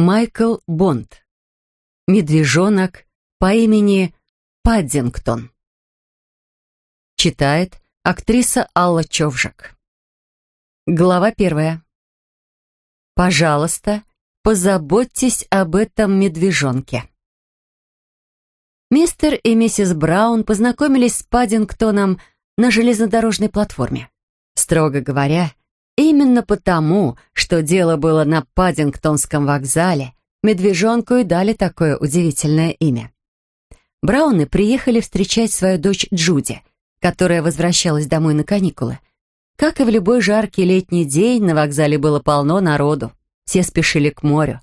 Майкл Бонд. Медвежонок по имени Паддингтон. Читает актриса Алла Човжик. Глава первая. Пожалуйста, позаботьтесь об этом медвежонке. Мистер и миссис Браун познакомились с Паддингтоном на железнодорожной платформе. Строго говоря, именно потому, что дело было на Паддингтонском вокзале, медвежонку и дали такое удивительное имя. Брауны приехали встречать свою дочь Джуди, которая возвращалась домой на каникулы. Как и в любой жаркий летний день, на вокзале было полно народу. Все спешили к морю.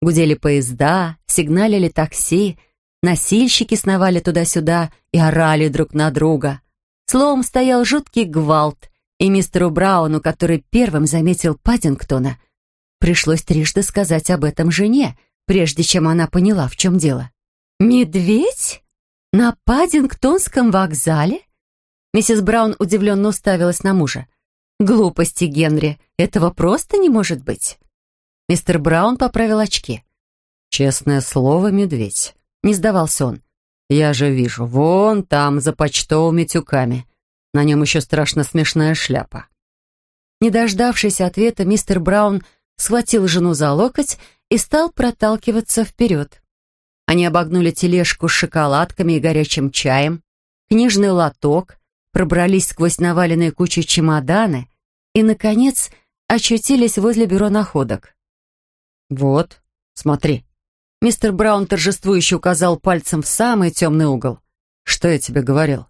Гудели поезда, сигналили такси, носильщики сновали туда-сюда и орали друг на друга. Словом, стоял жуткий гвалт, и мистеру Брауну, который первым заметил Паддингтона, пришлось трижды сказать об этом жене, прежде чем она поняла, в чем дело. «Медведь? На Паддингтонском вокзале?» Миссис Браун удивленно уставилась на мужа. «Глупости, Генри, этого просто не может быть». Мистер Браун поправил очки. «Честное слово, медведь», — не сдавался он. «Я же вижу, вон там, за почтовыми тюками. На нем еще страшно смешная шляпа». Не дождавшись ответа, мистер Браун схватил жену за локоть и стал проталкиваться вперед. Они обогнули тележку с шоколадками и горячим чаем, книжный лоток, пробрались сквозь наваленные кучи чемоданы и, наконец, очутились возле бюро находок. «Вот, смотри». Мистер Браун торжествующе указал пальцем в самый темный угол. «Что я тебе говорил?»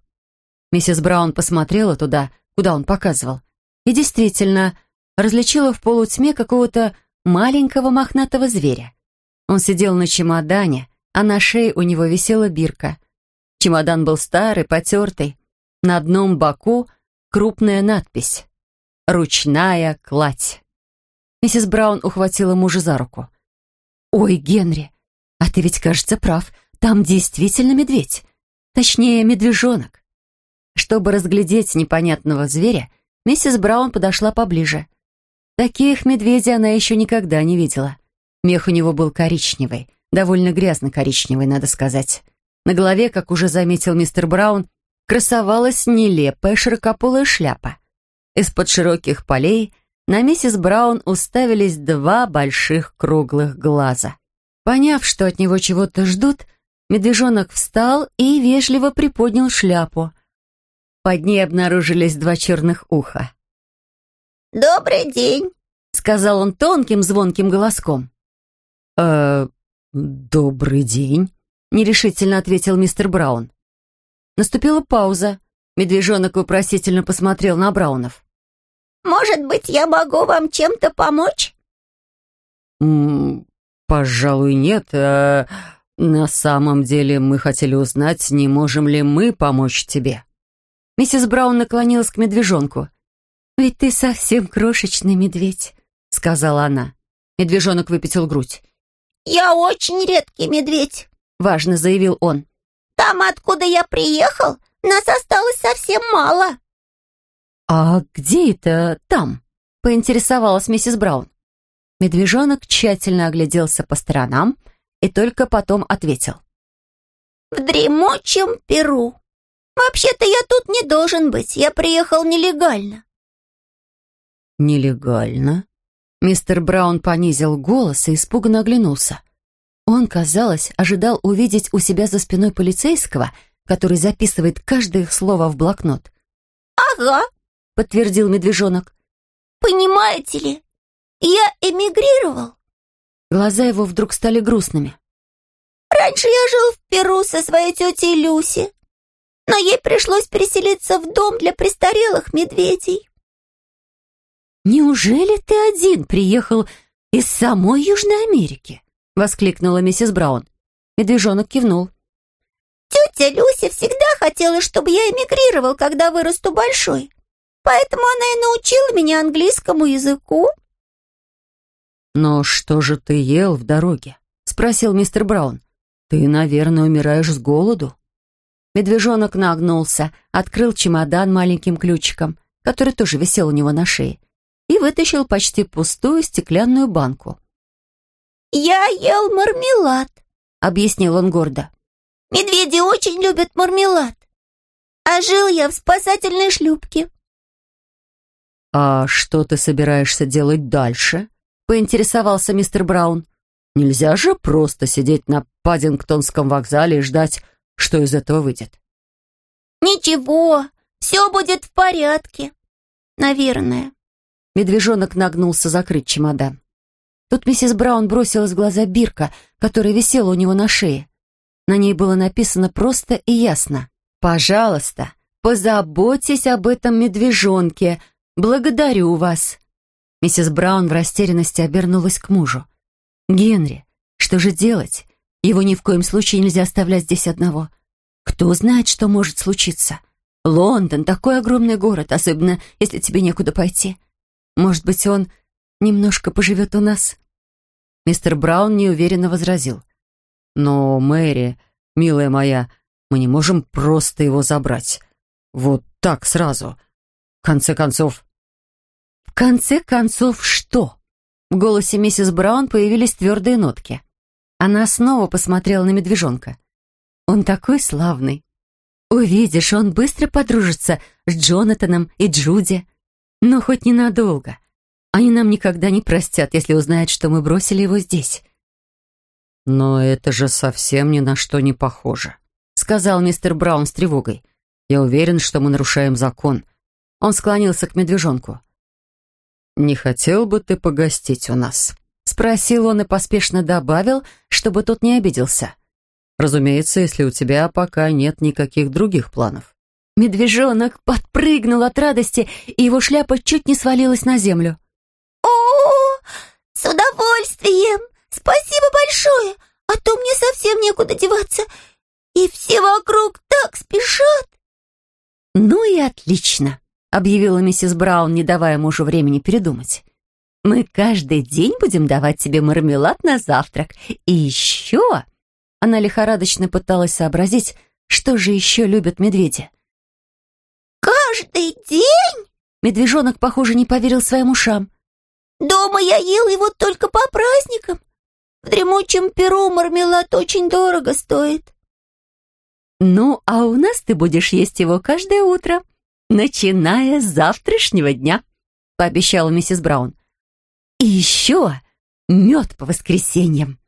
Миссис Браун посмотрела туда, куда он показывал, и действительно различила в полутьме какого-то маленького мохнатого зверя. Он сидел на чемодане, а на шее у него висела бирка. Чемодан был старый, потертый, на одном боку крупная надпись «Ручная кладь». Миссис Браун ухватила мужа за руку. «Ой, Генри, а ты ведь, кажется, прав. Там действительно медведь. Точнее, медвежонок». Чтобы разглядеть непонятного зверя, миссис Браун подошла поближе. Таких медведей она еще никогда не видела. Мех у него был коричневый, довольно грязно-коричневый, надо сказать. На голове, как уже заметил мистер Браун, красовалась нелепая широкополая шляпа. Из-под широких полей на миссис Браун уставились два больших круглых глаза. Поняв, что от него чего-то ждут, медвежонок встал и вежливо приподнял шляпу. Под ней обнаружились два черных уха. «Добрый день», — сказал он тонким звонким голоском. «Э, добрый день», — нерешительно ответил мистер Браун. Наступила пауза. Медвежонок вопросительно посмотрел на Браунов. «Может быть, я могу вам чем-то помочь?» «М пожалуй, нет. А на самом деле мы хотели узнать, не можем ли мы помочь тебе». Миссис Браун наклонилась к медвежонку. «Ведь ты совсем крошечный медведь», — сказала она. Медвежонок выпятил грудь. «Я очень редкий медведь», — важно заявил он. Там, откуда я приехал, нас осталось совсем мало». «А где это там?» — поинтересовалась миссис Браун. Медвежонок тщательно огляделся по сторонам и только потом ответил. «В дремучем Перу. Вообще-то я тут не должен быть, я приехал нелегально». «Нелегально?» Мистер Браун понизил голос и испуганно оглянулся. Он, казалось, ожидал увидеть у себя за спиной полицейского, который записывает каждое их слово в блокнот. «Ага», — подтвердил медвежонок. «Понимаете ли, я эмигрировал». Глаза его вдруг стали грустными. «Раньше я жил в Перу со своей тетей Люси, но ей пришлось переселиться в дом для престарелых медведей». «Неужели ты один приехал из самой Южной Америки?» — воскликнула миссис Браун. Медвежонок кивнул. «Тетя Люся всегда хотела, чтобы я эмигрировал, когда вырасту большой. Поэтому она и научила меня английскому языку». «Но что же ты ел в дороге?» — спросил мистер Браун. «Ты, наверное, умираешь с голоду». Медвежонок нагнулся, открыл чемодан маленьким ключиком, который тоже висел у него на шее, и вытащил почти пустую стеклянную банку. «Я ел мармелад», — объяснил он гордо. «Медведи очень любят мармелад. А жил я в спасательной шлюпке». «А что ты собираешься делать дальше?» — поинтересовался мистер Браун. «Нельзя же просто сидеть на Паддингтонском вокзале и ждать, что из этого выйдет». «Ничего, все будет в порядке. Наверное». Медвежонок нагнулся закрыть чемодан. Тут миссис Браун бросилась в глаза бирка, которая висела у него на шее. На ней было написано просто и ясно. «Пожалуйста, позаботьтесь об этом медвежонке. Благодарю вас». Миссис Браун в растерянности обернулась к мужу. «Генри, что же делать? Его ни в коем случае нельзя оставлять здесь одного. Кто знает, что может случиться? Лондон — такой огромный город, особенно если тебе некуда пойти. Может быть, он немножко поживет у нас?» Мистер Браун неуверенно возразил. «Но, Мэри, милая моя, мы не можем просто его забрать. Вот так сразу. В конце концов...» «В конце концов что?» В голосе миссис Браун появились твердые нотки. Она снова посмотрела на медвежонка. «Он такой славный. Увидишь, он быстро подружится с Джонатаном и Джуди. Но хоть ненадолго. Они нам никогда не простят, если узнают, что мы бросили его здесь». «Но это же совсем ни на что не похоже», — сказал мистер Браун с тревогой. «Я уверен, что мы нарушаем закон». Он склонился к медвежонку. «Не хотел бы ты погостить у нас?» Спросил он и поспешно добавил, чтобы тот не обиделся. «Разумеется, если у тебя пока нет никаких других планов». Медвежонок подпрыгнул от радости, и его шляпа чуть не свалилась на землю. «О, с удовольствием! Спасибо большое! А то мне совсем некуда деваться, и все вокруг так спешат!» «Ну и отлично!» — объявила миссис Браун, не давая мужу времени передумать. «Мы каждый день будем давать тебе мармелад на завтрак. И еще...» Она лихорадочно пыталась сообразить, что же еще любят медведи. «Каждый день?» Медвежонок, похоже, не поверил своим ушам. «Дома я ел его только по праздникам. В дремучем перу мармелад очень дорого стоит». «Ну, а у нас ты будешь есть его каждое утро, начиная с завтрашнего дня», — пообещала миссис Браун. «И еще мед по воскресеньям».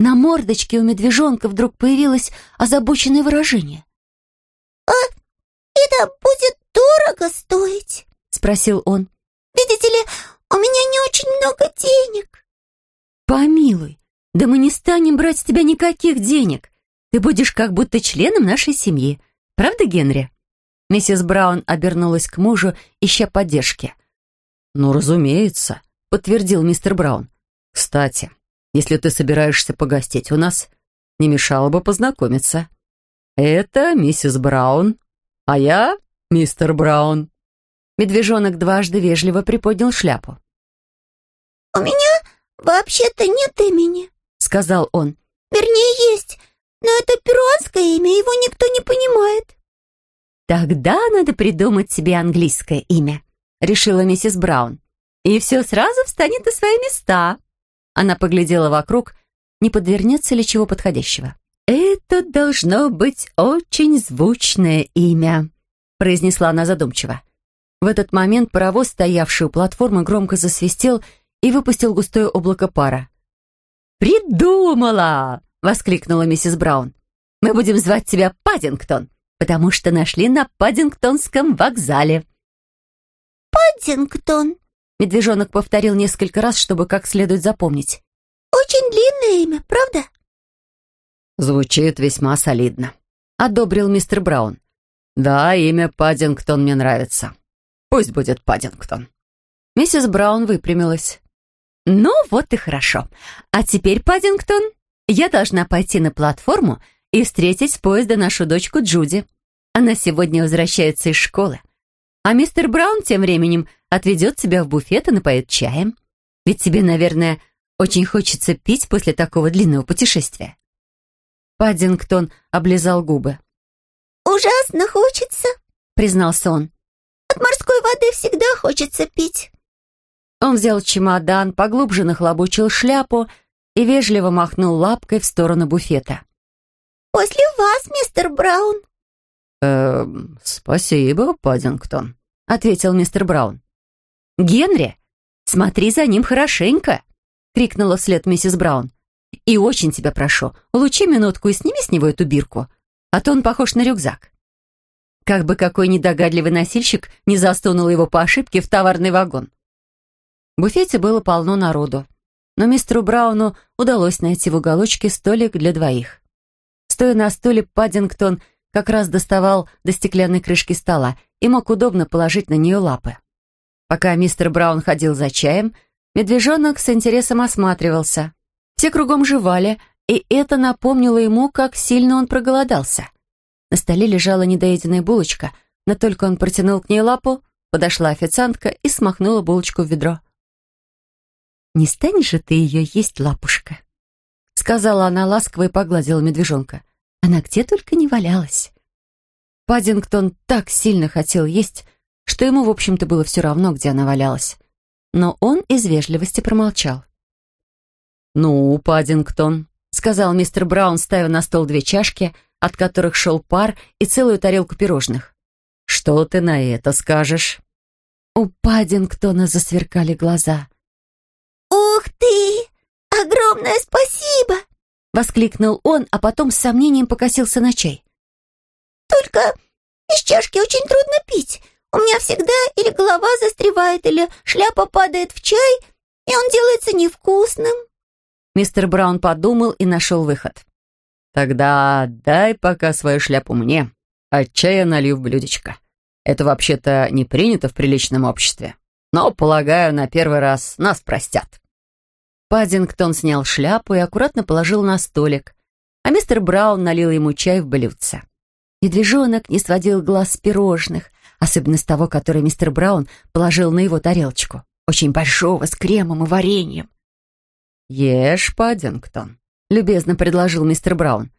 На мордочке у медвежонка вдруг появилось озабоченное выражение. «А это будет дорого стоить?» — спросил он. «Видите ли, у меня не очень много денег». «Помилуй, да мы не станем брать с тебя никаких денег. Ты будешь как будто членом нашей семьи. Правда, Генри?» Миссис Браун обернулась к мужу, ища поддержки. «Ну, разумеется», — подтвердил мистер Браун. «Кстати, если ты собираешься погостить у нас, не мешало бы познакомиться. Это миссис Браун, а я мистер Браун». Медвежонок дважды вежливо приподнял шляпу. «У меня вообще-то нет имени», — сказал он. «Вернее, есть, но это перуанское имя, его никто не понимает». «Тогда надо придумать себе английское имя», — решила миссис Браун. «И все сразу встанет на свои места». Она поглядела вокруг, не подвернется ли чего подходящего. «Это должно быть очень звучное имя», — произнесла она задумчиво. В этот момент паровоз, стоявший у платформы, громко засвистел и выпустил густое облако пара. «Придумала!» — воскликнула миссис Браун. «Мы будем звать тебя Паддингтон, потому что нашли на Паддингтонском вокзале». «Паддингтон», — медвежонок повторил несколько раз, чтобы как следует запомнить. «Очень длинное имя, правда?» «Звучит весьма солидно», — одобрил мистер Браун. «Да, имя Паддингтон мне нравится. Пусть будет Паддингтон». Миссис Браун выпрямилась. «Ну, вот и хорошо. А теперь, Паддингтон, я должна пойти на платформу и встретить с поезда нашу дочку Джуди. Она сегодня возвращается из школы. А мистер Браун тем временем отведет тебя в буфет и напоит чаем. Ведь тебе, наверное, очень хочется пить после такого длинного путешествия». Паддингтон облизал губы. «Ужасно хочется», — признался он. От морской воды всегда хочется пить». Он взял чемодан, поглубже нахлобучил шляпу и вежливо махнул лапкой в сторону буфета. «После вас, мистер Браун». «Эм, спасибо, Паддингтон», — ответил мистер Браун. «Генри, смотри за ним хорошенько!» — крикнула вслед миссис Браун. «И очень тебя прошу, улучи минутку и сними с него эту бирку, а то он похож на рюкзак». Как бы какой недогадливый носильщик не засунул его по ошибке в товарный вагон. В буфете было полно народу, но мистеру Брауну удалось найти в уголочке столик для двоих. Стоя на стуле, Паддингтон как раз доставал до стеклянной крышки стола и мог удобно положить на нее лапы. Пока мистер Браун ходил за чаем, медвежонок с интересом осматривался. Все кругом жевали, и это напомнило ему, как сильно он проголодался. На столе лежала недоеденная булочка, но только он протянул к ней лапу, подошла официантка и смахнула булочку в ведро. «Не станешь же ты ее есть, лапушка?» Сказала она ласково и погладила медвежонка. Она где только не валялась. Паддингтон так сильно хотел есть, что ему, в общем-то, было все равно, где она валялась. Но он из вежливости промолчал. «Ну, Паддингтон», — сказал мистер Браун, ставя на стол две чашки — от которых шел пар и целую тарелку пирожных. «Что ты на это скажешь?» У Паддингтона засверкали глаза. «Ух ты! Огромное спасибо!» Воскликнул он, а потом с сомнением покосился на чай. «Только из чашки очень трудно пить. У меня всегда или голова застревает, или шляпа падает в чай, и он делается невкусным». Мистер Браун подумал и нашел выход. «Тогда дай пока свою шляпу мне, а чая налью в блюдечко. Это вообще-то не принято в приличном обществе. Но, полагаю, на первый раз нас простят». Паддингтон снял шляпу и аккуратно положил на столик, а мистер Браун налил ему чай в блюдце. Медвежонок не сводил глаз с пирожных, особенно с того, который мистер Браун положил на его тарелочку, очень большого, с кремом и вареньем. «Ешь, Паддингтон», любезно предложил мистер Браун.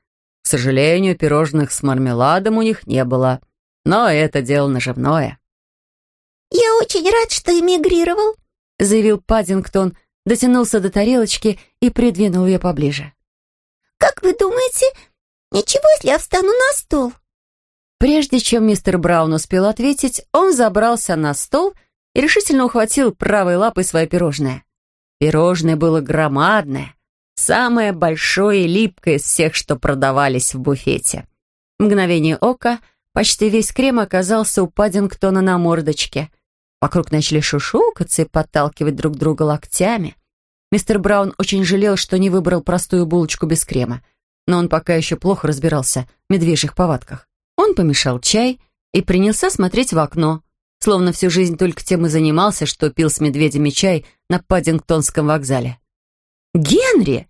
К сожалению, пирожных с мармеладом у них не было. Но это дело наживное. «Я очень рад, что эмигрировал», — заявил Паддингтон, дотянулся до тарелочки и придвинул ее поближе. «Как вы думаете, ничего, если я встану на стол?» Прежде чем мистер Браун успел ответить, он забрался на стол и решительно ухватил правой лапой свое пирожное. Пирожное было громадное, Самое большое и липкое из всех, что продавались в буфете. В мгновение ока почти весь крем оказался у Паддингтона на мордочке. Вокруг начали шушукаться и подталкивать друг друга локтями. Мистер Браун очень жалел, что не выбрал простую булочку без крема, но он пока еще плохо разбирался в медвежьих повадках. Он помешал чай и принялся смотреть в окно, словно всю жизнь только тем и занимался, что пил с медведями чай на Паддингтонском вокзале. «Генри!»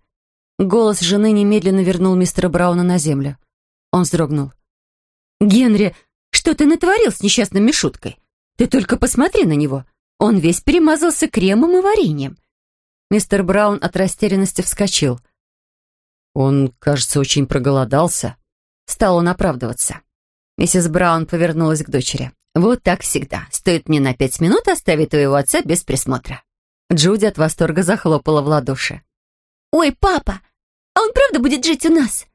Голос жены немедленно вернул мистера Брауна на землю. Он вздрогнул. «Генри, что ты натворил с несчастным Мишуткой? Ты только посмотри на него. Он весь перемазался кремом и вареньем». Мистер Браун от растерянности вскочил. «Он, кажется, очень проголодался». Стал он оправдываться. Миссис Браун повернулась к дочери. «Вот так всегда. Стоит мне на пять минут оставить твоего отца без присмотра». Джуди от восторга захлопала в ладоши. «Ой, папа, а он правда будет жить у нас?»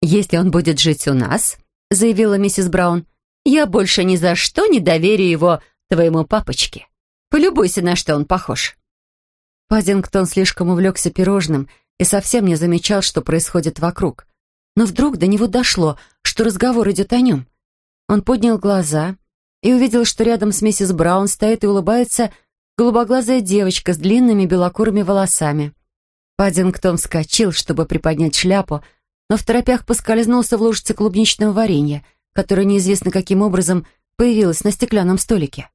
«Если он будет жить у нас», — заявила миссис Браун, «я больше ни за что не доверю его твоему папочке. Полюбуйся, на что он похож». Паддингтон слишком увлекся пирожным и совсем не замечал, что происходит вокруг. Но вдруг до него дошло, что разговор идет о нем. Он поднял глаза и увидел, что рядом с миссис Браун стоит и улыбается голубоглазая девочка с длинными белокурыми волосами. Паддингтон вскочил, чтобы приподнять шляпу, но в торопях поскользнулся в лужице клубничного варенья, которое неизвестно каким образом появилось на стеклянном столике.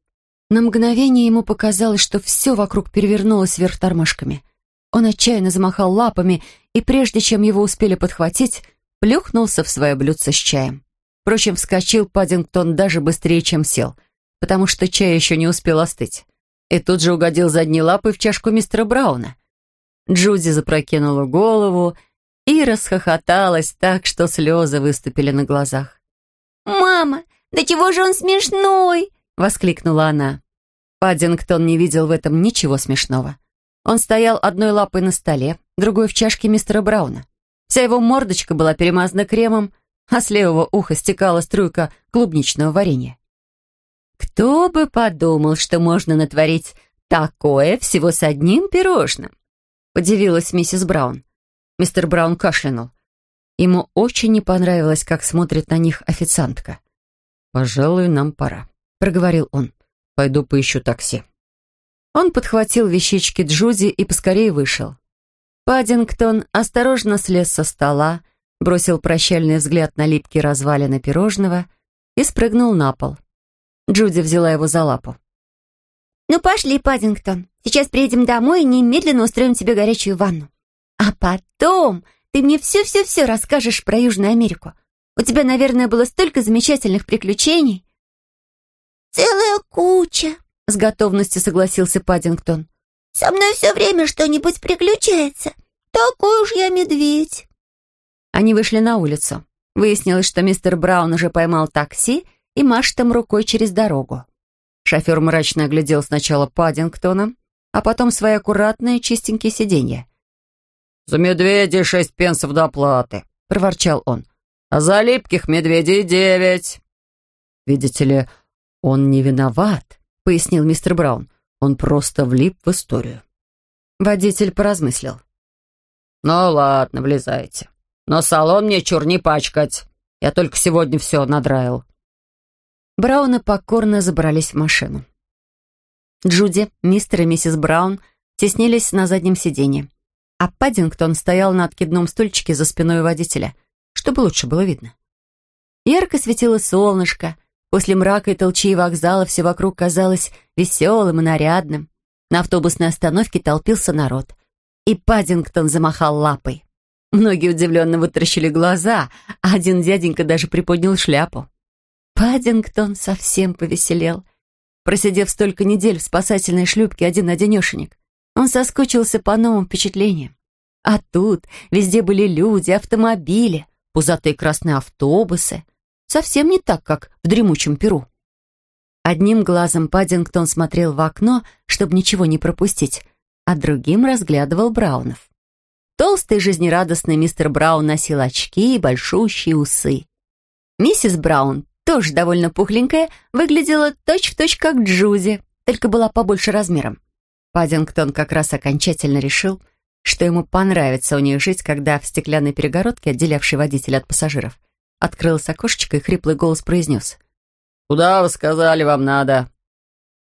На мгновение ему показалось, что все вокруг перевернулось вверх тормашками. Он отчаянно замахал лапами, и прежде чем его успели подхватить, плюхнулся в свое блюдце с чаем. Впрочем, вскочил Паддингтон даже быстрее, чем сел, потому что чай еще не успел остыть. И тут же угодил задней лапой в чашку мистера Брауна. Джуди запрокинула голову и расхохоталась так, что слезы выступили на глазах. «Мама, да чего же он смешной!» — воскликнула она. Паддингтон не видел в этом ничего смешного. Он стоял одной лапой на столе, другой в чашке мистера Брауна. Вся его мордочка была перемазана кремом, а с левого уха стекала струйка клубничного варенья. Кто бы подумал, что можно натворить такое всего с одним пирожным? Удивилась миссис Браун. Мистер Браун кашлянул. Ему очень не понравилось, как смотрит на них официантка. «Пожалуй, нам пора», — проговорил он. «Пойду поищу такси». Он подхватил вещички Джуди и поскорее вышел. Паддингтон осторожно слез со стола, бросил прощальный взгляд на липкие развалины пирожного и спрыгнул на пол. Джуди взяла его за лапу. «Ну пошли, Паддингтон. Сейчас приедем домой и немедленно устроим тебе горячую ванну. А потом ты мне все-все-все расскажешь про Южную Америку. У тебя, наверное, было столько замечательных приключений». «Целая куча», — с готовностью согласился Паддингтон. «Со мной все время что-нибудь приключается. Такой уж я медведь». Они вышли на улицу. Выяснилось, что мистер Браун уже поймал такси и машет им рукой через дорогу. Шофер мрачно оглядел сначала Паддингтона, а потом свои аккуратные чистенькие сиденья. «За медведей шесть пенсов доплаты», — проворчал он. «А за липких медведей девять». «Видите ли, он не виноват», — пояснил мистер Браун. «Он просто влип в историю». Водитель поразмыслил. «Ну ладно, влезайте. Но салон мне чур не пачкать. Я только сегодня все надраил». Брауны покорно забрались в машину. Джуди, мистер и миссис Браун теснились на заднем сиденье, а Паддингтон стоял на откидном стульчике за спиной водителя, чтобы лучше было видно. Ярко светило солнышко, после мрака и толчей вокзала все вокруг казалось веселым и нарядным. На автобусной остановке толпился народ, и Паддингтон замахал лапой. Многие удивленно вытаращили глаза, а один дяденька даже приподнял шляпу. Паддингтон совсем повеселел. Просидев столько недель в спасательной шлюпке один-одинешенек, он соскучился по новым впечатлениям. А тут везде были люди, автомобили, пузатые красные автобусы. Совсем не так, как в дремучем Перу. Одним глазом Паддингтон смотрел в окно, чтобы ничего не пропустить, а другим разглядывал Браунов. Толстый жизнерадостный мистер Браун носил очки и большущие усы. Миссис Браун, тоже довольно пухленькая, выглядела точь-в-точь точь как Джузи, только была побольше размером. Паддингтон как раз окончательно решил, что ему понравится у них жить, когда в стеклянной перегородке, отделявшей водителя от пассажиров, открылось окошечко и хриплый голос произнес. «Куда вы сказали, вам надо?»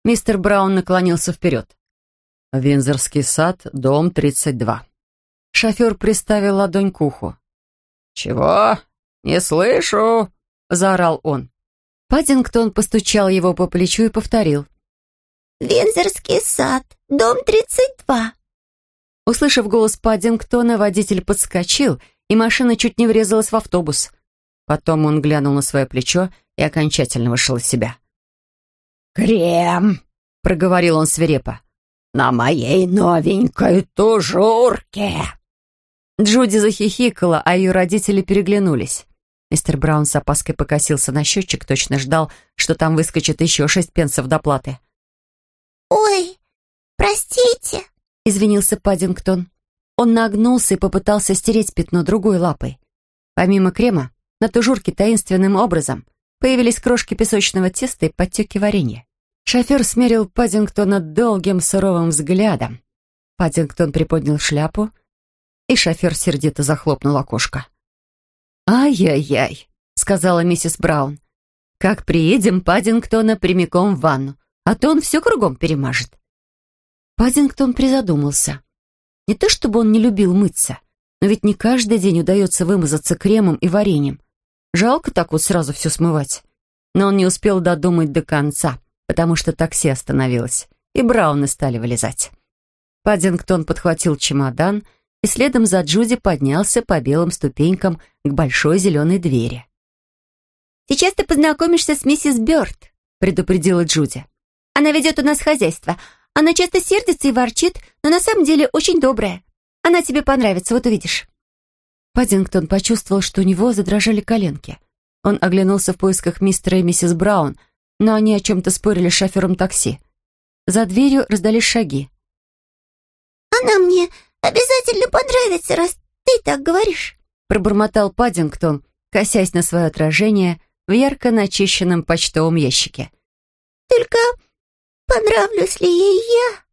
Мистер Браун наклонился вперед. «Винзорский сад, дом 32». Шофер приставил ладонь к уху. «Чего? Не слышу!» — заорал он. Паддингтон постучал его по плечу и повторил. «Винзорский сад, дом 32». Услышав голос Паддингтона, водитель подскочил, и машина чуть не врезалась в автобус. Потом он глянул на свое плечо и окончательно вышел из себя. «Крем!» — проговорил он свирепо. «На моей новенькой тужурке!» Джуди захихикала, а ее родители переглянулись. Мистер Браун с опаской покосился на счетчик, точно ждал, что там выскочит еще шесть пенсов доплаты. «Ой, простите», — извинился Паддингтон. Он нагнулся и попытался стереть пятно другой лапой. Помимо крема, на тужурке таинственным образом появились крошки песочного теста и подтеки варенья. Шофер смерил Паддингтона долгим суровым взглядом. Паддингтон приподнял шляпу, и шофер сердито захлопнул окошко. «Ай-яй-яй», — сказала миссис Браун. «Как приедем Паддингтона прямиком в ванну, а то он все кругом перемажет». Паддингтон призадумался. Не то чтобы он не любил мыться, но ведь не каждый день удается вымазаться кремом и вареньем. Жалко так вот сразу все смывать. Но он не успел додумать до конца, потому что такси остановилось, и Брауны стали вылезать. Паддингтон подхватил чемодан — и следом за Джуди поднялся по белым ступенькам к большой зеленой двери. «Сейчас ты познакомишься с миссис Бёрд», — предупредила Джуди. «Она ведет у нас хозяйство. Она часто сердится и ворчит, но на самом деле очень добрая. Она тебе понравится, вот увидишь». Паддингтон почувствовал, что у него задрожали коленки. Он оглянулся в поисках мистера и миссис Браун, но они о чем-то спорили с шофером такси. За дверью раздались шаги. она мне обязательно понравится, раз ты так говоришь», пробормотал Паддингтон, косясь на свое отражение в ярко начищенном почтовом ящике. «Только понравлюсь ли ей я?»